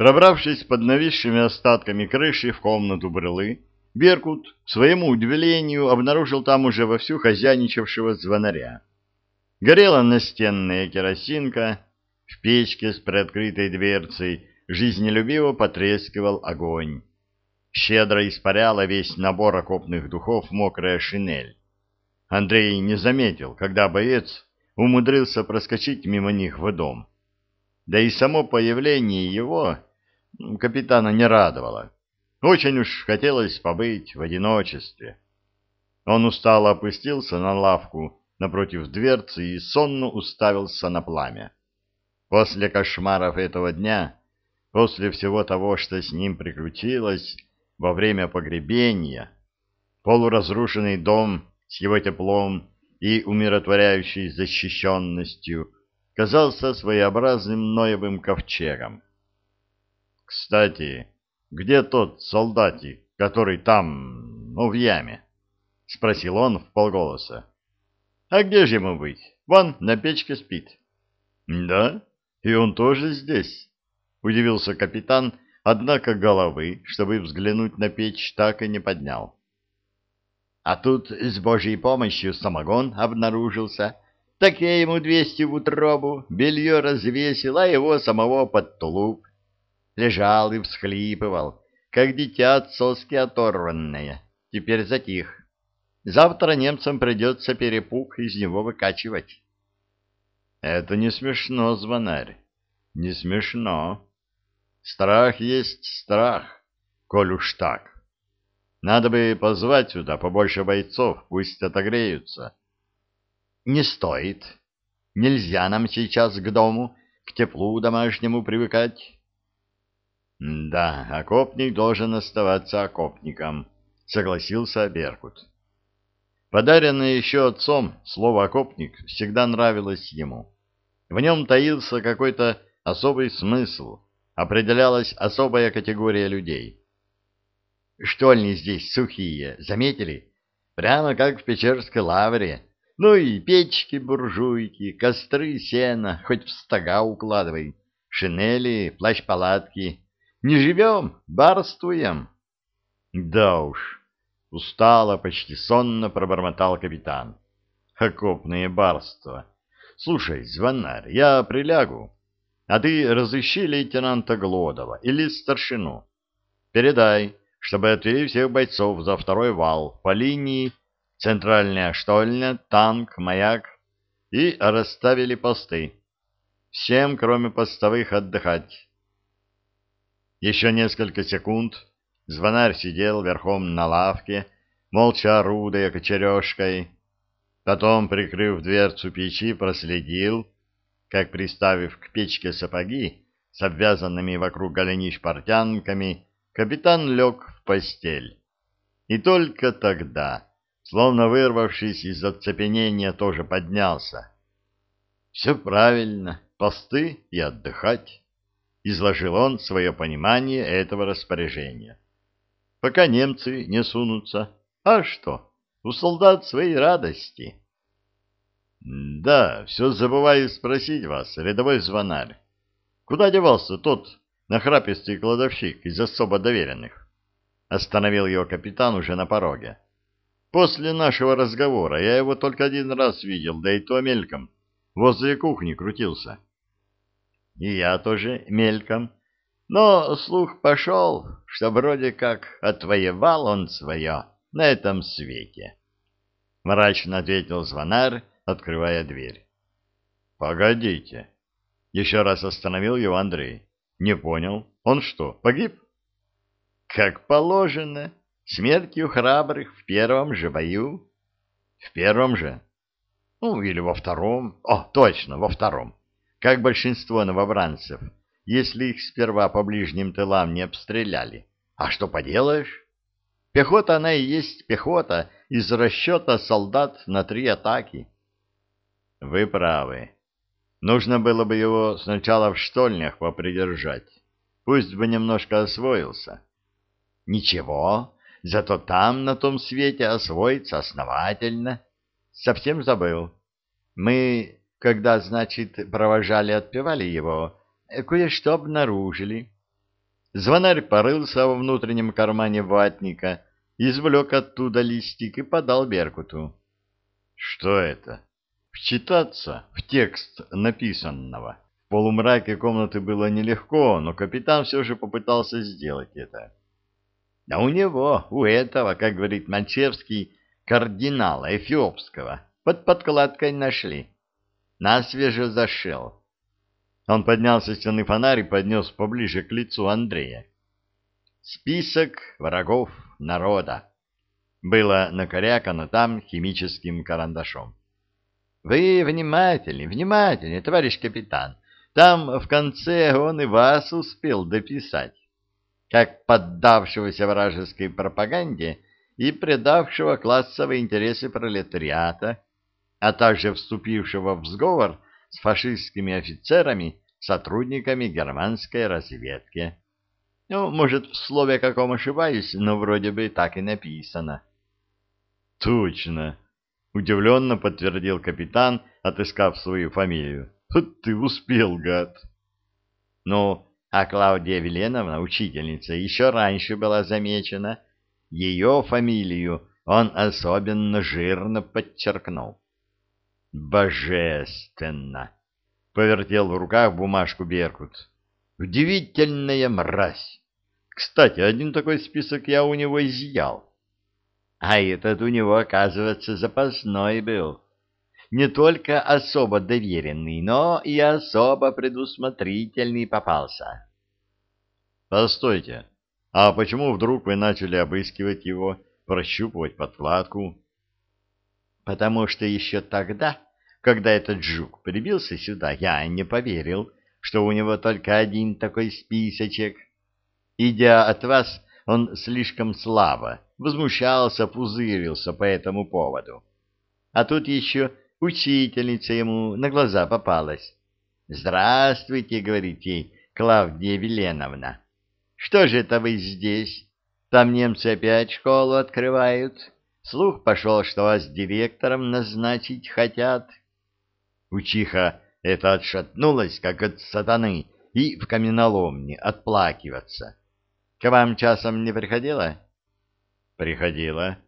Пробравшись под нависшими остатками крыши в комнату брылы, Беркут, к своему удивлению, обнаружил там уже вовсю хозяйничавшего звонаря. Горела настенная керосинка, в печке с приоткрытой дверцей жизнелюбиво потрескивал огонь. Щедро испаряла весь набор окопных духов мокрая шинель. Андрей не заметил, когда боец умудрился проскочить мимо них в дом. Да и само появление его капитана не радовало. Очень уж хотелось побыть в одиночестве. Он устало опустился на лавку напротив дверцы и сонно уставился на пламя. После кошмаров этого дня, после всего того, что с ним приключилось во время погребения, полуразрушенный дом с его теплом и умиротворяющей защищенностью казался своеобразным ноевым ковчегом. Кстати, где тот солдатик, который там, ну, в яме? — спросил он в полголоса. — А где же ему быть? Вон на печке спит. — Да, и он тоже здесь, — удивился капитан, однако головы, чтобы взглянуть на печь, так и не поднял. — А тут с божьей помощью самогон обнаружился. Так я ему двести в утробу, белье развесил, а его самого под тулуп лежал и всхлипывал, как дитя от соски оторванное. Теперь затих. Завтра немцам придется перепуг из него выкачивать. Это не смешно, звонарь, не смешно. Страх есть страх, коль уж так. Надо бы позвать сюда побольше бойцов, пусть отогреются. Не стоит. Нельзя нам сейчас к дому, к теплу домашнему привыкать. Да, окопник должен оставаться окопником, согласился Беркут. Подаренное еще отцом слово «окопник» всегда нравилось ему. В нем таился какой-то особый смысл, определялась особая категория людей. Штольни здесь сухие, заметили? Прямо как в Печерской лавре. Ну и печки-буржуйки, костры сена, хоть в стога укладывай, шинели, плащ-палатки — не живем, барствуем. Да уж, устало, почти сонно пробормотал капитан. Окопное барство. Слушай, звонарь, я прилягу, а ты разыщи лейтенанта Глодова или старшину. Передай, чтобы отвели всех бойцов за второй вал по линии центральная штольня, танк, маяк и расставили посты. Всем, кроме постовых, отдыхать. Еще несколько секунд звонарь сидел верхом на лавке, молча орудая кочережкой. Потом, прикрыв дверцу печи, проследил, как, приставив к печке сапоги с обвязанными вокруг голенищ портянками, капитан лег в постель. И только тогда, словно вырвавшись из оцепенения, тоже поднялся. Все правильно, посты и отдыхать изложил он свое понимание этого распоряжения. Пока немцы не сунутся. А что? У солдат свои радости. Да, все забываю спросить вас, рядовой звонарь. Куда девался тот нахрапистый кладовщик из особо доверенных? Остановил его капитан уже на пороге. После нашего разговора я его только один раз видел, да и то мельком. Возле кухни крутился. — и я тоже мельком. Но слух пошел, что вроде как отвоевал он свое на этом свете. Мрачно ответил звонарь, открывая дверь. — Погодите. Еще раз остановил его Андрей. Не понял. Он что, погиб? — Как положено. Смертью храбрых в первом же бою. — В первом же? Ну, или во втором. О, точно, во втором как большинство новобранцев, если их сперва по ближним тылам не обстреляли. А что поделаешь? Пехота она и есть пехота из расчета солдат на три атаки. Вы правы. Нужно было бы его сначала в штольнях попридержать. Пусть бы немножко освоился. Ничего, зато там, на том свете, освоится основательно. Совсем забыл. Мы когда, значит, провожали, отпевали его, кое-что обнаружили. Звонарь порылся во внутреннем кармане ватника, извлек оттуда листик и подал Беркуту. Что это? Вчитаться в текст написанного. В полумраке комнаты было нелегко, но капитан все же попытался сделать это. А у него, у этого, как говорит Манчевский, кардинала эфиопского, под подкладкой нашли. Насвеже зашел. Он поднял со стены фонарь и поднес поближе к лицу Андрея. Список врагов народа. Было накорякано там химическим карандашом. Вы внимательны, внимательны, товарищ капитан. Там в конце он и вас успел дописать, как поддавшегося вражеской пропаганде и предавшего классовые интересы пролетариата, а также вступившего в сговор с фашистскими офицерами, сотрудниками германской разведки. Ну, может, в слове каком ошибаюсь, но вроде бы так и написано. — Точно, — удивленно подтвердил капитан, отыскав свою фамилию. — Ты успел, гад. — Ну, а Клаудия Веленовна, учительница, еще раньше была замечена. Ее фамилию он особенно жирно подчеркнул. Божественно! Повертел в руках бумажку Беркут. Удивительная мразь! Кстати, один такой список я у него изъял. А этот у него, оказывается, запасной был. Не только особо доверенный, но и особо предусмотрительный попался. Постойте, а почему вдруг вы начали обыскивать его, прощупывать подкладку? Потому что еще тогда, когда этот жук прибился сюда, я не поверил, что у него только один такой списочек. Идя от вас, он слишком слабо, возмущался, пузырился по этому поводу. А тут еще учительница ему на глаза попалась. «Здравствуйте», — говорит ей Клавдия Веленовна. «Что же это вы здесь? Там немцы опять школу открывают?» Слух пошел, что вас директором назначить хотят. Учиха это отшатнулась, как от сатаны, и в каменоломне отплакиваться. К вам часом не приходила? Приходила.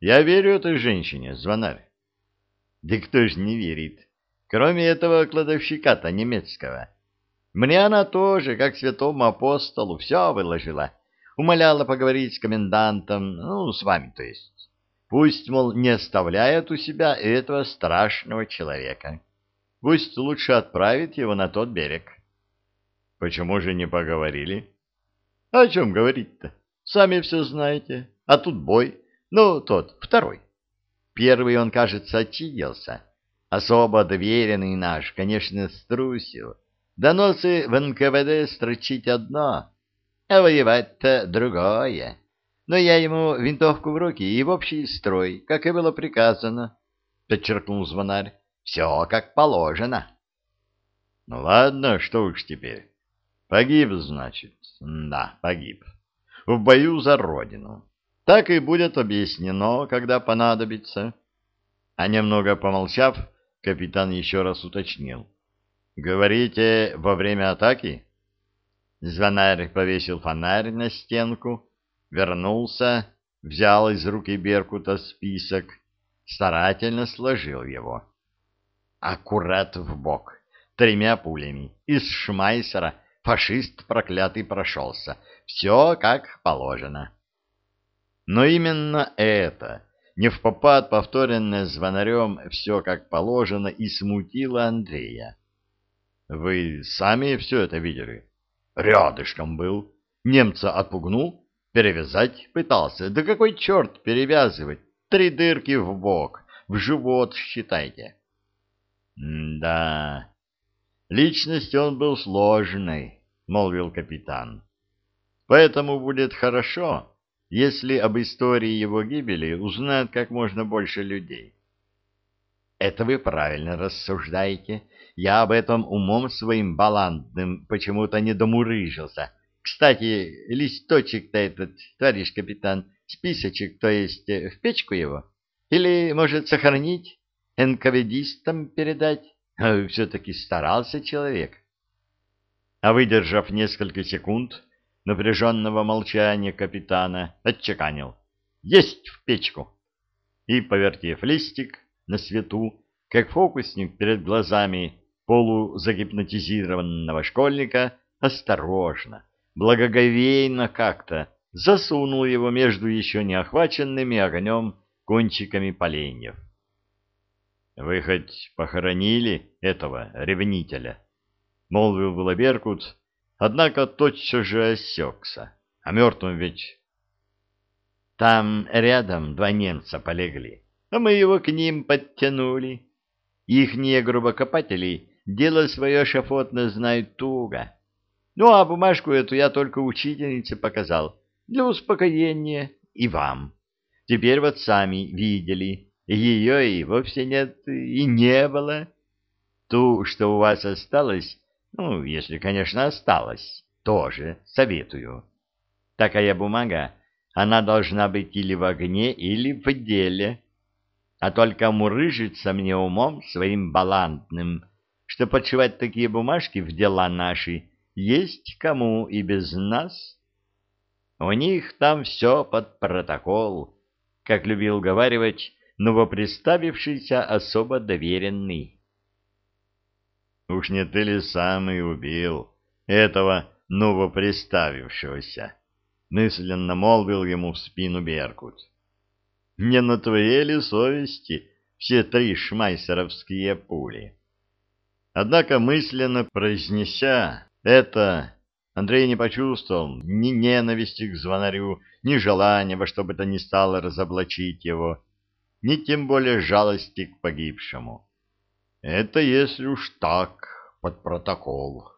Я верю этой женщине, звонарь. Да кто ж не верит? Кроме этого кладовщика-то немецкого. Мне она тоже, как святому апостолу, все выложила. Умоляла поговорить с комендантом, ну, с вами, то есть. Пусть, мол, не оставляет у себя этого страшного человека. Пусть лучше отправит его на тот берег. Почему же не поговорили? О чем говорить-то? Сами все знаете. А тут бой. Ну, тот, второй. Первый он, кажется, отчиделся. Особо доверенный наш, конечно, струсил. Доносы в НКВД строчить одно, а воевать-то другое но я ему винтовку в руки и в общий строй, как и было приказано, — подчеркнул звонарь. — Все как положено. — Ну ладно, что уж теперь. Погиб, значит. Да, погиб. В бою за родину. Так и будет объяснено, когда понадобится. А немного помолчав, капитан еще раз уточнил. — Говорите, во время атаки? Звонарь повесил фонарь на стенку, вернулся, взял из руки Беркута список, старательно сложил его. Аккурат в бок, тремя пулями, из шмайсера фашист проклятый прошелся. Все как положено. Но именно это, не в попад повторенное звонарем «все как положено» и смутило Андрея. Вы сами все это видели? Рядышком был. Немца отпугнул, Перевязать пытался. Да какой черт перевязывать? Три дырки в бок, в живот, считайте. М да, личность он был сложной, молвил капитан. Поэтому будет хорошо, если об истории его гибели узнают как можно больше людей. Это вы правильно рассуждаете. Я об этом умом своим баландным почему-то не домурыжился. Кстати, листочек-то этот, товарищ капитан, списочек, то есть э, в печку его? Или, может, сохранить, НКВДистам передать? Все-таки старался человек. А выдержав несколько секунд, напряженного молчания капитана, отчеканил. «Есть в печку!» И, повертев листик на свету, как фокусник перед глазами полузагипнотизированного школьника, осторожно, благоговейно как-то засунул его между еще не охваченными огнем кончиками поленьев. — Вы хоть похоронили этого ревнителя? — молвил было Беркут, однако тотчас же осекся. А мертвым ведь... Там рядом два немца полегли, а мы его к ним подтянули. Ихние грубокопатели дело свое шафотно знают туго. Ну, а бумажку эту я только учительнице показал, для успокоения и вам. Теперь вот сами видели, ее и вовсе нет, и не было. Ту, что у вас осталось, ну, если, конечно, осталось, тоже советую. Такая бумага, она должна быть или в огне, или в деле. А только мурыжится мне умом своим балантным, что подшивать такие бумажки в дела наши есть кому и без нас. У них там все под протокол, как любил говаривать новоприставившийся особо доверенный. Уж не ты ли сам и убил этого новоприставившегося? Мысленно молвил ему в спину Беркут. Не на твоей ли совести все три шмайсеровские пули? Однако мысленно произнеся это, Андрей не почувствовал ни ненависти к звонарю, ни желания во что бы то ни стало разоблачить его, ни тем более жалости к погибшему. Это если уж так, под протокол.